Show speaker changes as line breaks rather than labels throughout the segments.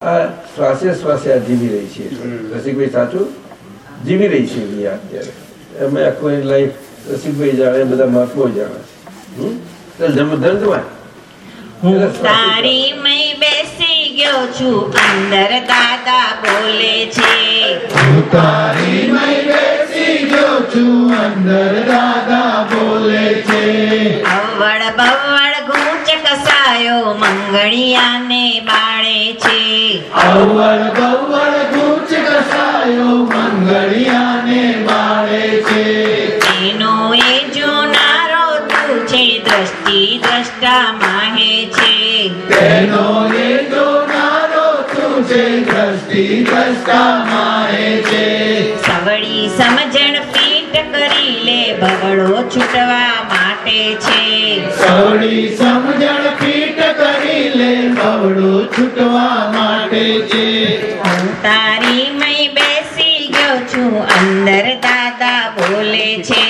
આ શ્વાસે શ્વાસે આ જીવી રહી છે. રસિકભાઈ સાચું? જીવી રહી છે અત્યારે અમે આખું લાઈફ રસિકભાઈ જાણે બધા મહાત્મો જાણે. છે શ્વાસે
તારી મય બેસી ગયો છું અંદર દાદા બોલે છે.
હું તારી મય બેસી ગયો છું અંદર દાદા બોલે છે.
અવળ કસાયો મંગળિયાને બાળે છે.
અવર ગવર ગુચ કસાયો મંગળિયાને બાળે છે.
એનો એ જોનારો તું છે દ્રષ્ટિ દ્રષ્ટા માહે છે.
તેનો એ જોનારો તું છે દ્રષ્ટિ દ્રષ્ટા માહે છે.
સવળી સમજણ પીટ કરી લે બગડો છૂટવા માટે છે.
સવળી સમજણ કરી લે છૂટવા માટે છે.
હું તારી મય બેસી ગયો છું અંદર દાદા બોલે છે.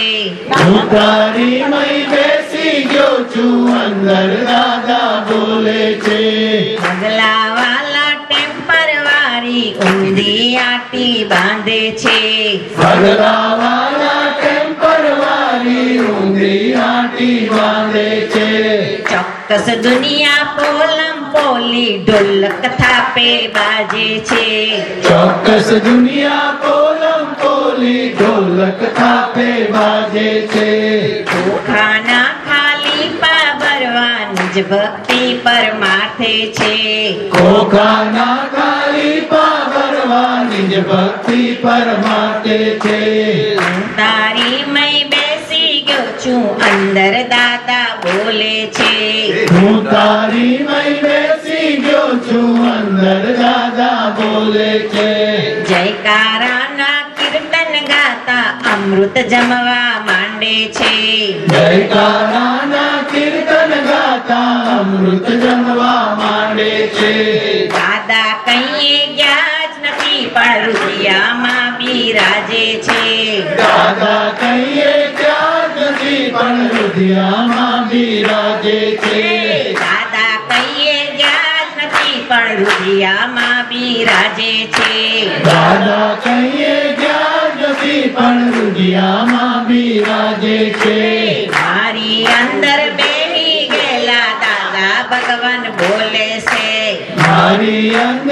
હું તારી મય બેસી ગયો છું અંદર દાદા બોલે છે.
પગલા વાલા ટેમ્પર વાળી ઊંધી આટી બાંધે છે.
ટેમ્પર વાળી ઊંધી આટી બાંધે છે
ચોક્કસ દુનિયા પોલમ પોલી ઢોલક થાપે બાજે છે
ચોક્કસ દુનિયા પોલમ પોલી ઢોલક થાપે બાજે છે
ખાના ખાલી પા ભરવા નિજ ભક્તિ પરમાર્થે છે
કોખાના ખાલી પાવરવાની જ ભક્તિ પરમાતે છે
હું તારી મય છું અંદર દાદા બોલે છે.
હું તારી મય બેસી ગયો છું અંદર દાદા બોલે છે.
જયકારાના કીર્તન ગાતા અમૃત જમવા માંડે છે.
જયકારાના કીર્તન ગાતા અમૃત જમવા માંડે છે.
દાદા કહીએ ગયા જ નથી પણ રુદિયામાં બિરાજે છે.
દાદા કહીએ પણ રુધિયામાં બિરાજે છે
દાદા કહીએ ગયા જ નથી પણ રુદિયામાં બિરાજે છે
દાદા કહીએ ક્યાં નથી પણ રુધિયામાં બિરાજે છે
મારી અંદર બેહી ગયેલા દાદા ભગવાન બોલે છે
મારી અંદર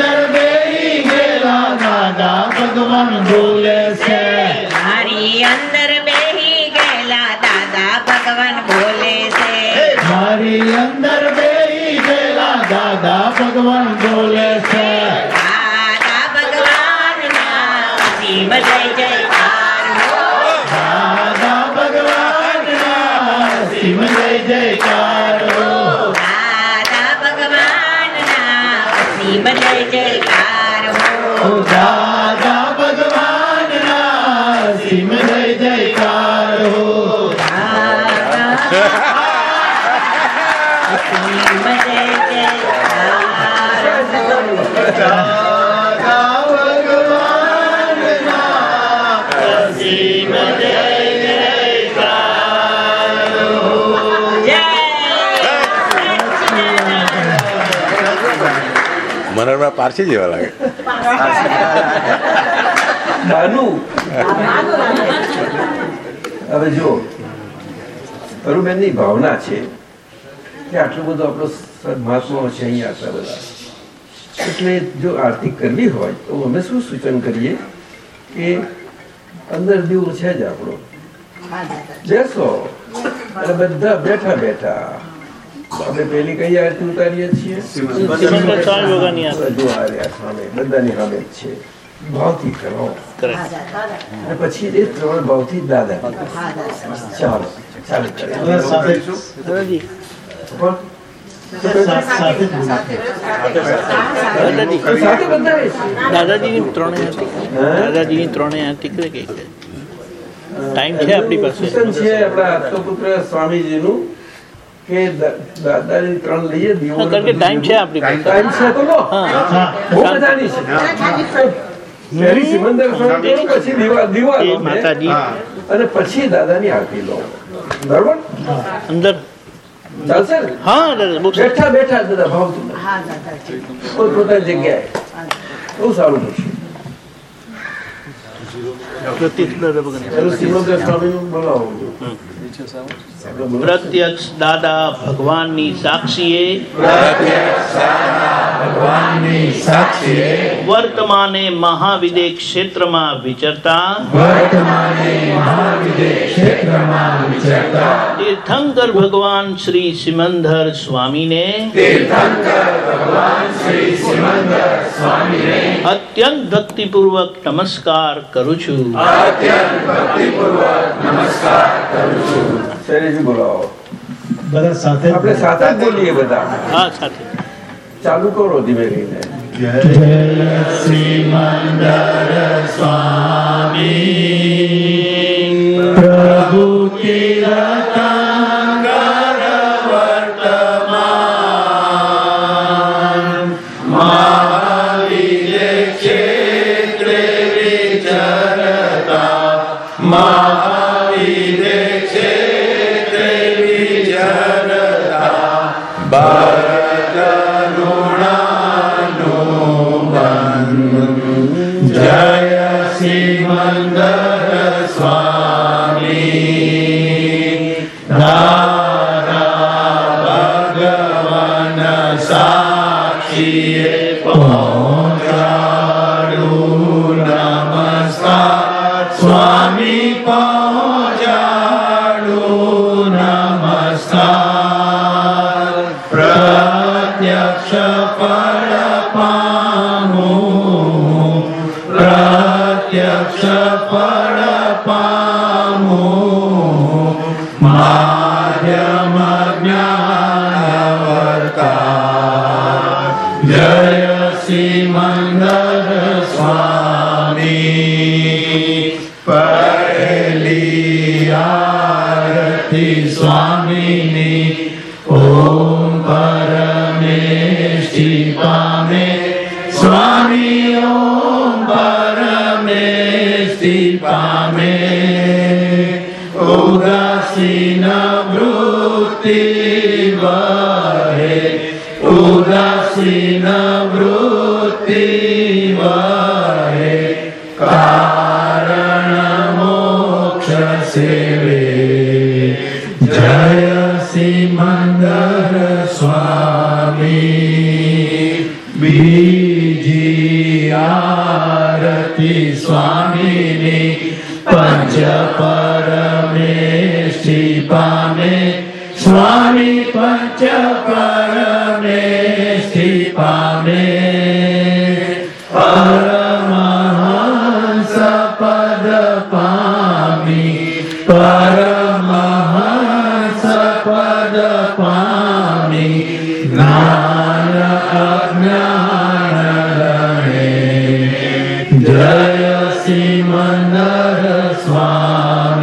Birthday, Birthday,
Birthday, સચ્ચિદાનંદ.
પારસી જેવા લાગે.
હવે જો અરુબેનની ભાવના છે કે આટલું બધું આપણો મહાત્મા છે અહીંયા આટલા બધા. એટલે જો આરતી કરવી હોય તો અમે શું સૂચન કરીએ કે અંદર દીવો છે જ આપણો. બેસો. બધા બેઠા બેઠા. આપણે પેલી કઈ આરતી ઉતારીએ છીએ? ભાવથી કરો પછી એ ત્રણ ભાવથી દાદા. ચાલો ચાલુ
દાદાજીની ત્રણે દાદાજીની ત્રણે ટીકરે કઈ છે આપણી પાસે.
છે આપણા સ્વામીજીનું. કે દા- દાદાની ત્રણ લઈએ દીવો
હા, કારણ કે ટાઈમ છે આપણી પાસે
ટાઈમ છે તો લો
હા
બહુ બધાની છે પહેલી સિમંદર સ્વામી કરો, પછી દીવા દીવા
એ
લો બે,
માતાજી
અને પછી દાદાની આરતી લો બરોબર
અંદર
ચાલશે ને
હા દાદા બહુ સરસ.
બેઠા બેઠા જ બધા ભાવતું પોતપોતાની જગ્યાએ બહુ સારું પડશે
પ્રતિક્રિયા વગર.
પેલું
પ્રત્યક્ષ દાદા ભગવાનની સાક્ષીએ વર્તમાને મહાવિદે ક્ષેત્રમાં વિચરતા તીર્થંકર ભગવાન શ્રી સિમંદર સ્વામીને અત્યંત ભક્તિપૂર્વક નમસ્કાર કરું છું.
અત્યંત ભક્તિપૂર્વક નમસ્કાર કરું છું.
શૈલેષજી બોલાવો
બધા સાથે
આપણે સાથે જ બોલીએ બધા
આ સાથે
ચાલુ કરો ધીમે ધીમે
જય સિમંદર સ્વામી પ્રભુ તીરથંકર स्वामिनि ॐ परमेष्टिपा मे स्वामी ओम ॐ परमेष्टिपा मे उदासीनवृत्ति वहे उदासीन स्वामी ने पंच परमेष्ठि पामे स्वामी पंच परमेष्ठि पामे परमहंस पद पामि। परमहंस पद ना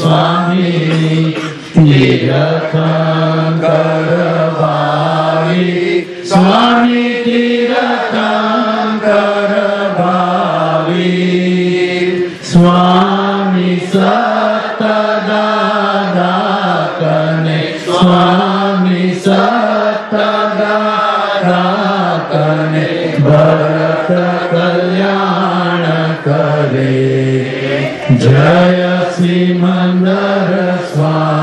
Swami Nirakankar जय श्रीम स्वामी।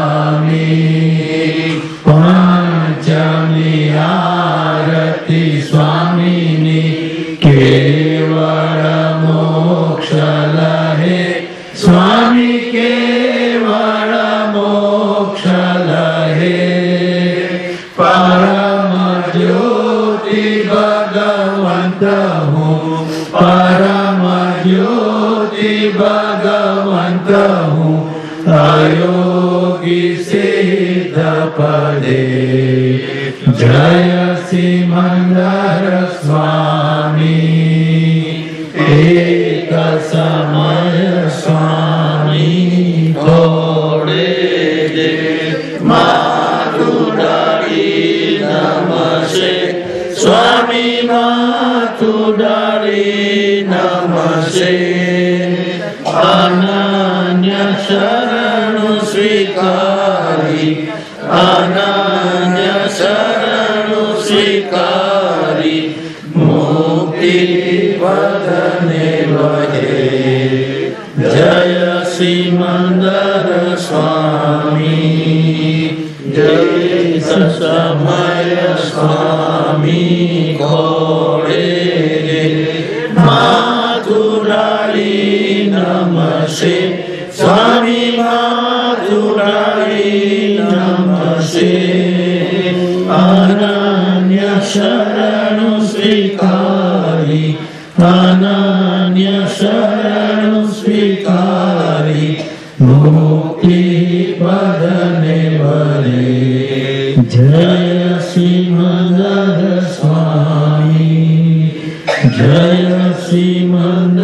पदे। जय सिमंदर स्वामी एक स्वामी थोड़े दे। मातुडारी नमसे स्वामी मातुडारी नमसे। अनन्य वहे। जय श्रीमंदर स्वामी जय समय स्वामी। घोड़े माधुरारी नमसे मुक्ति पदने भरे जय सिंह स्वामी जय श्रीमंदर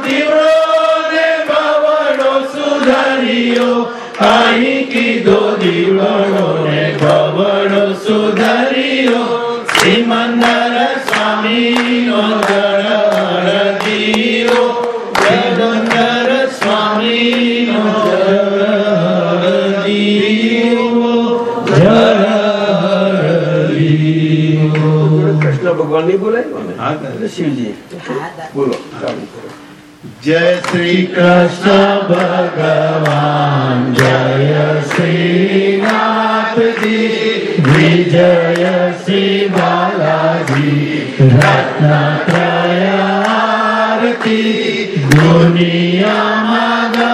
की दो दिवरो ने भवरो सुधरियो अहि की दो दिवरो ने भवरो सुधरियो श्रीमंदर स्वामी नो जड़ हर जीवो जगंदर स्वामी नो जड़ हर जीवो जड़ हर जीवो
કૃષ્ણ ભગવાન ની બોલાય ને શિવજી બોલો ચાલુ કરો
जय श्री कृष्ण भगवान, जय श्री नाथ जी विजय श्री बालाजी रत्न आरती दुनिया मगवाया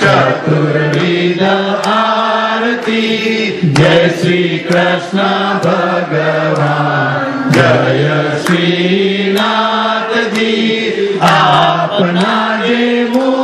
चतुर्विद आरती जय श्री कृष्ण भगवान। जय श्रीनाथ जी आपना जे मोह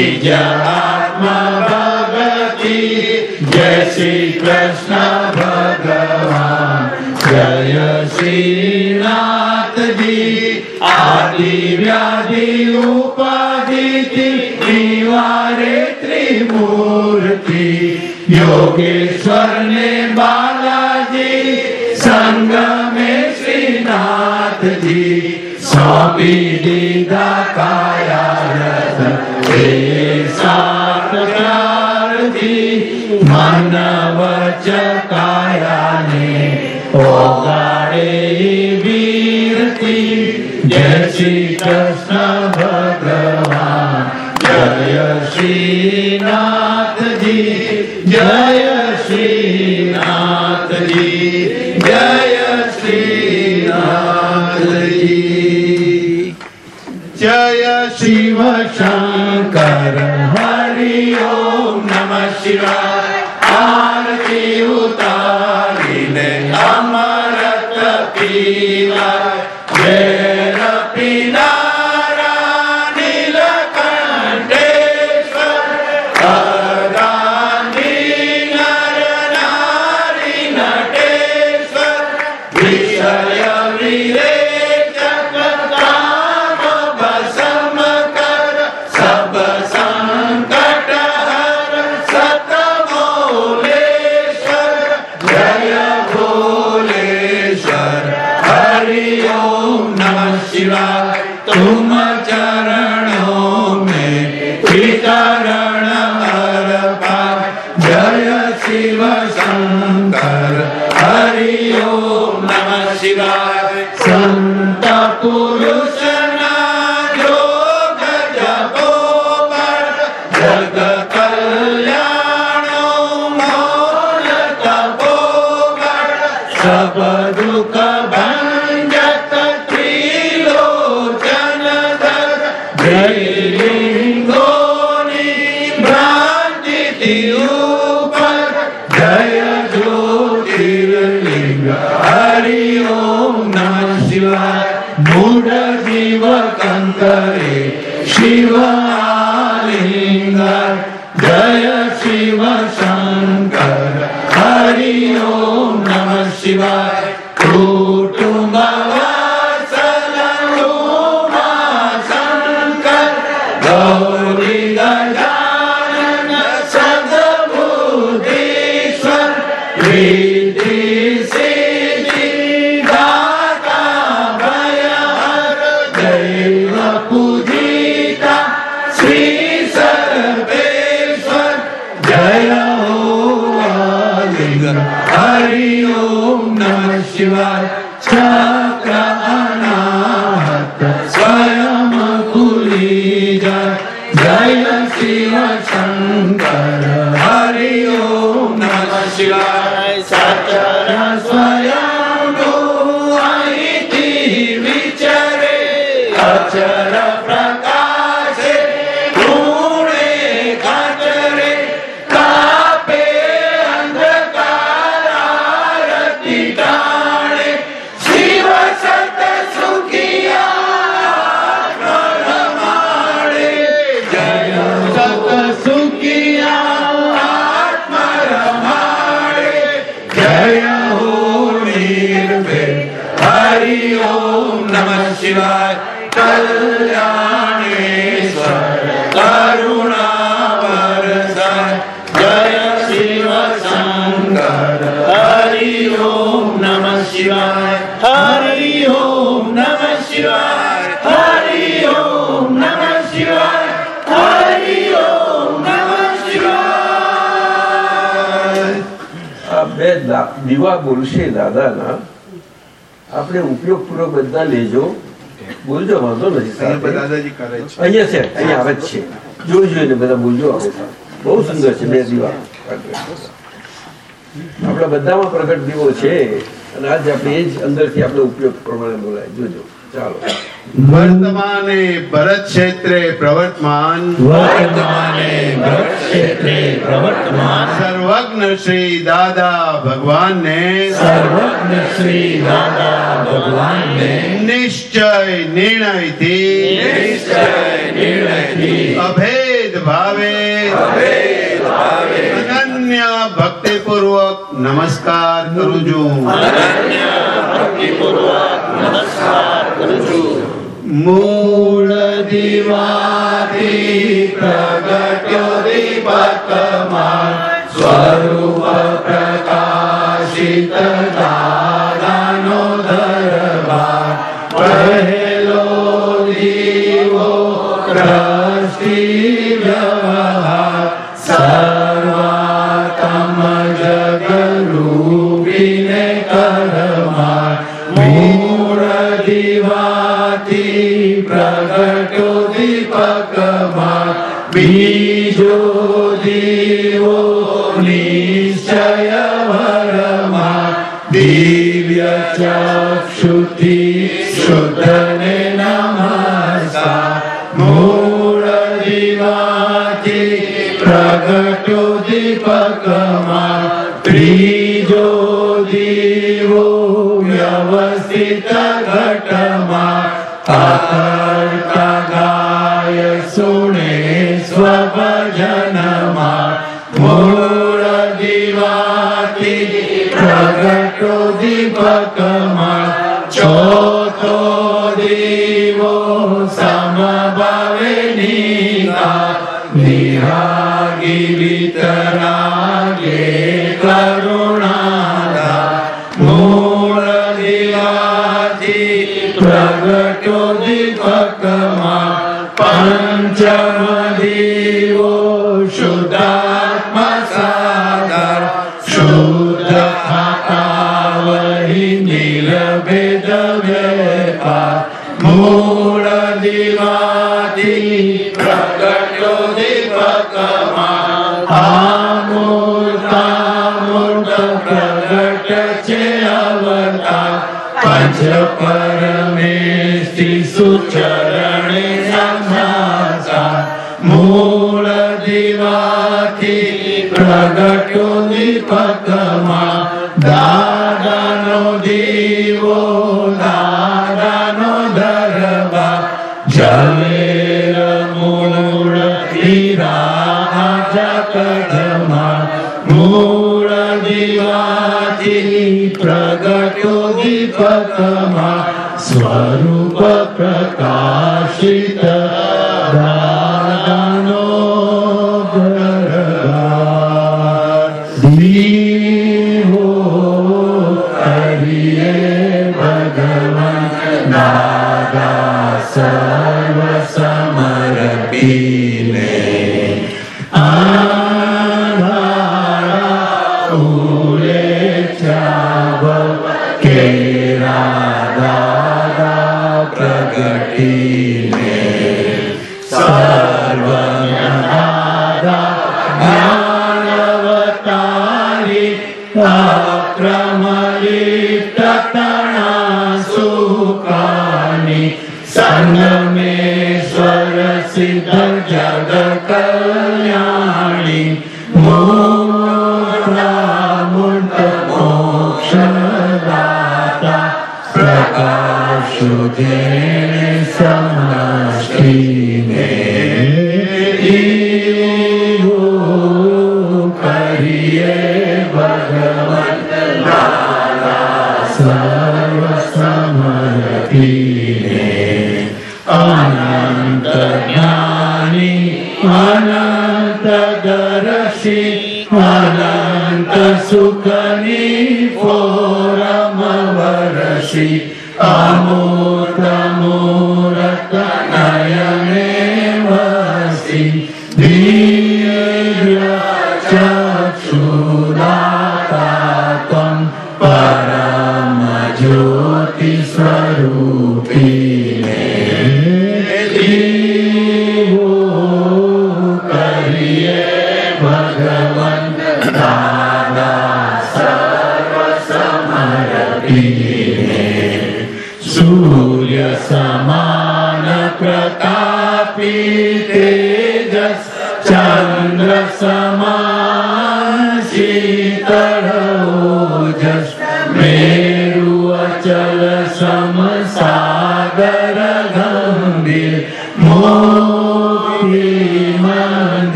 जय आत्मा जय श्री कृष्ण भगवान। जय श्रीनाथ जी आदि व्याधि उपाधि निवारे त्रिमूर्ति। योगेश्वर ने बालाजी संग में श्रीनाथ जी स्वामी दीदा का हे सात प्रार्थी जय श्री कृष्ण भगवान। जय श्री नाम akhirnya. Rita. you. शिवाय हरि ओम नमः शिवाय हरि ओम नमः शिवाय हरि ओम नमः शिवाय
આ બે દા- દીવા બોલશે દાદાના આપણે ઉપયોગપૂર્વક બધા લેજો બોલજો વાંધો નથી સાથે.
દાદાજી કરે છે
અહીંયા છે અહીંયા આવે જ છે જોઈ જોઈને બધા બોલજો આવો. બહુ સુંદર છે બે દીવા આપણા બધામાં પ્રગટ દીવો છે અને આજ આપણે એ જ અંદરથી આપણે ઉપયોગ પ્રમાણે બોલાય જોજો ચાલો
વર્તમાને ભરત ક્ષેત્રે પ્રવર્તમાન
વર્તમાને ભરત ક્ષેત્રે પ્રવર્તમાન
સર્વજ્ઞ શ્રી દાદા ભગવાનને
સર્વજ્ઞ શ્રી દાદા ભગવાનને
નિશ્ચય નિર્ણયથી
નિશ્ચય નિર્ણયથી
અભેદ ભાવે અનન્ય અનન્ય ભક્તિપૂર્વક નમસ્કાર કરું છું અનન્ય ભક્તિપૂર્વક
નમસ્કાર કરું છું
મૂળ દિવાથી પ્રગટ્યો દીપકમાં સ્વરૂપ मूरदिवाति प्रगटो दीपकमण चोतो देवो समभावे Nita निहागि वितरागे करुणादा मूलदिवाति प्रगटो दीपकमण पञ्चम para mí, si su charla. प्रकाशित दानगणो जन समष्टिने भो के भगव सम अनन्त ज्ञानी अनन्त दर्षि अनन्त सुकनि ओरषि अमो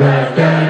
da, da, da.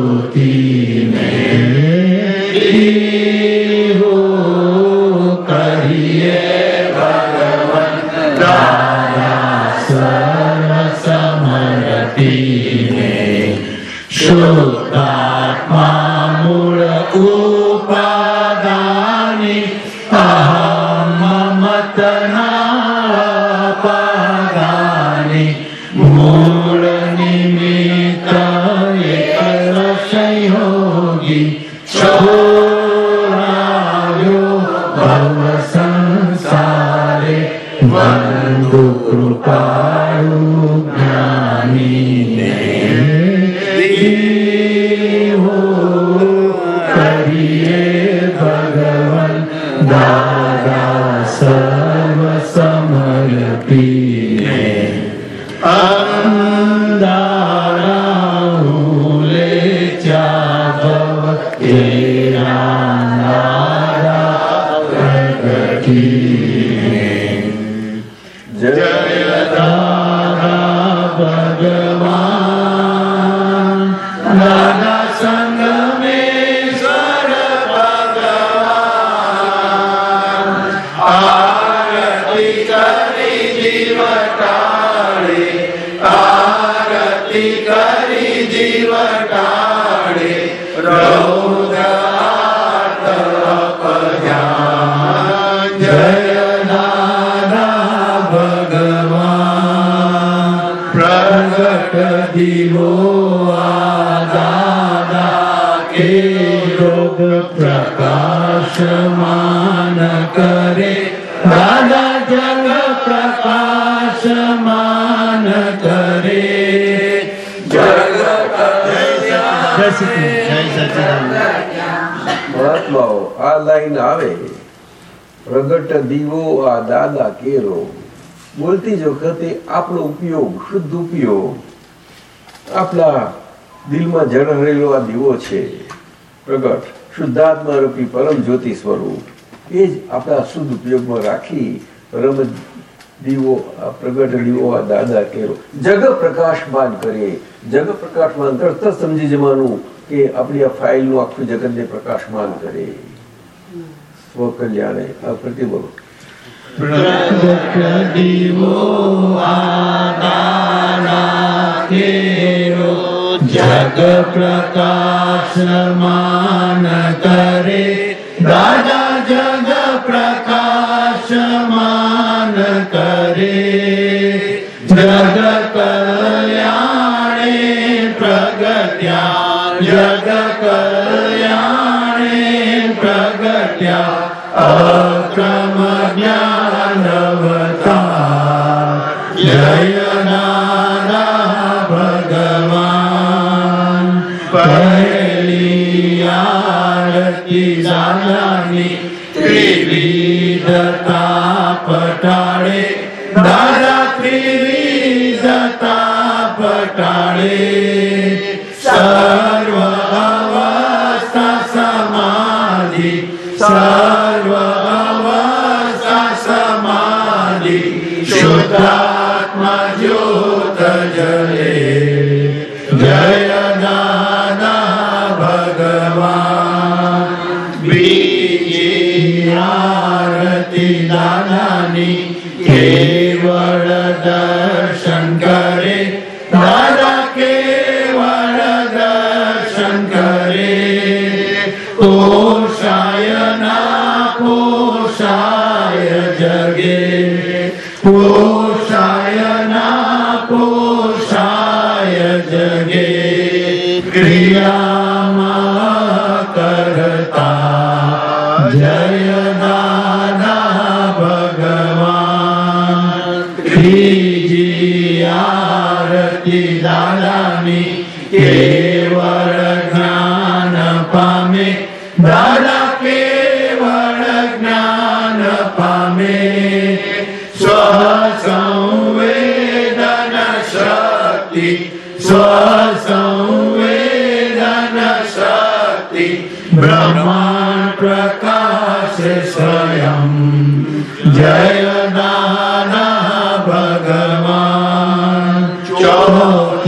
प्रगट दिवो दादा के रोग प्रकाशमान करे दादा जग प्रकाशमान करे जग जय श्री जय सचिदानंद
મહાત્માઓ આ લાઈન આવે પ્રગટ દીવો આ દાદા કેરો બોલતી જ વખતે આપણો ઉપયોગ, શુદ્ધ ઉપયોગ, આપણા દિલમાં જળહરેલો આ દીવો છે, પ્રગટ શુદ્ધાત્મા રૂપી પરમ જ્યોતિ સ્વરૂપ, એ જ આપણા શુદ્ધ ઉપયોગમાં રાખી પરમ દીવો, આ પ્રગટ દીવો, આ દાદા કેરો. જગ પ્રકાશમાન કરે. જગ પ્રકાશમાન તરત સમજી જવાનું કે આપણી આ ફાઇલનું આખું જગતને પ્રકાશમાન કરે. સ્વ કલ્યાણે આ પ્રતિ
प्रकट दिवो आदाना तेरो जग प्रकाशमान करे ज्ञानी केवल दर्शन करे. दादा केवल दर्शन करे. तो शायद ददामि केवल ज्ञान पामे दादा केवल ज्ञान पामे स्वसंवेदन शक्ति स्वसंवेदन शक्ति ब्रह्मा प्रकाश स्वयं। जय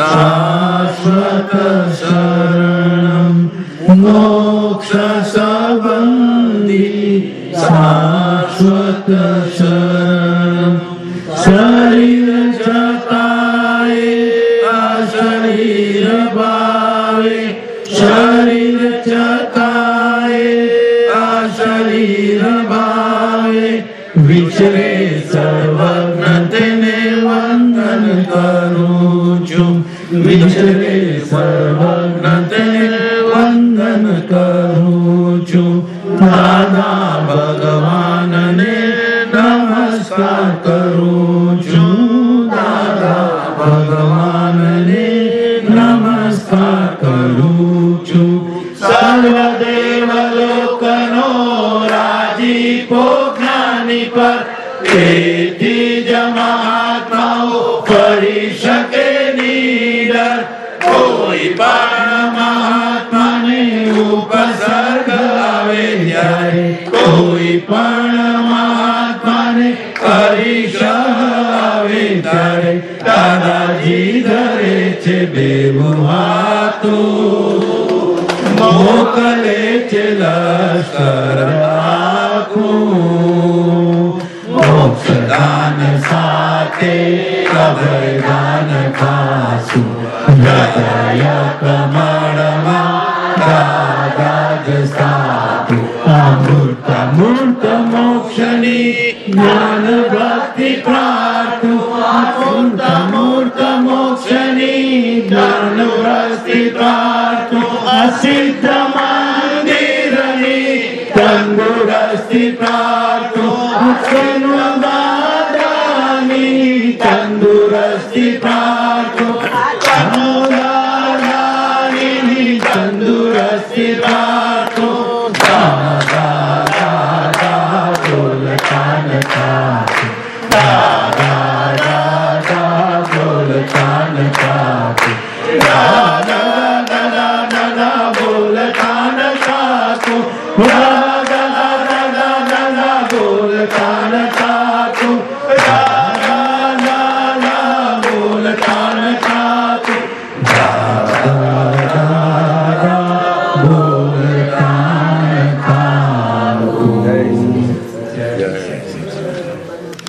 शाश्वतशरणं शरण शाश्वतशरणं शरि ઉપસર્ગ આવે ત્યારે કોઈ પણ મહાત્માને હરીશ આવે ત્યારે દાદાજી ધરે છે બેવું હાથો મોકલે છે લશ્કર આખું મોક્ષદાન સાથે कबरदान खासु गतय प्रमाणमा प्रातु मूर्त मोक्षनि धन व्रष्टि प्राप्तु मिरणि तन्दुरस्ति
प्राप्तो तन्दुरस्ति प्रार्थ